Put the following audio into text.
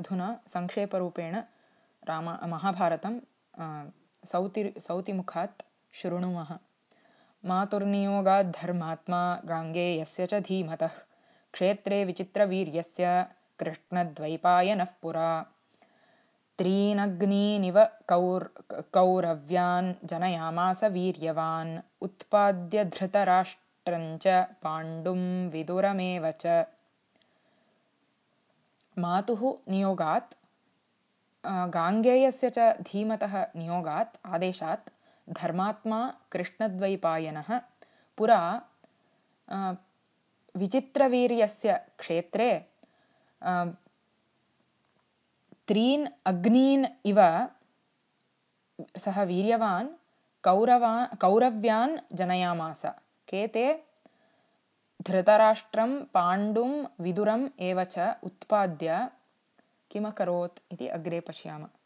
अधुना संक्षेपरूपेण राम महाभारतं सौति सौतिमुखात् शृणुमः। मातुर्नियोगाद्धर्मात्मा गाङ्गेयस्य च धीमतः क्षेत्रे विचित्रवीर्यस्य कृष्णद्वैपायनः पुरा। त्रीनग्नीनिव कौर् कौरव्यान् जनयामास वीर्यवान् उत्पाद्य धृतराष्ट्रञ्च पाण्डुं विदुरमेव च मातुः नियोगात् गाङ्गेयस्य च धीमतः नियोगात् आदेशात् धर्मात्मा कृष्णद्वैपायनः पुरा विचित्रवीर्यस्य क्षेत्रे त्रीन् अग्नीन् इव सः वीर्यवान् कौरवा कौरव्यान् जनयामास। के ते धृतराष्ट्रं पाण्डुं विदुरम् एव च उत्पाद्य किमकरोत् इति अग्रे पश्यामः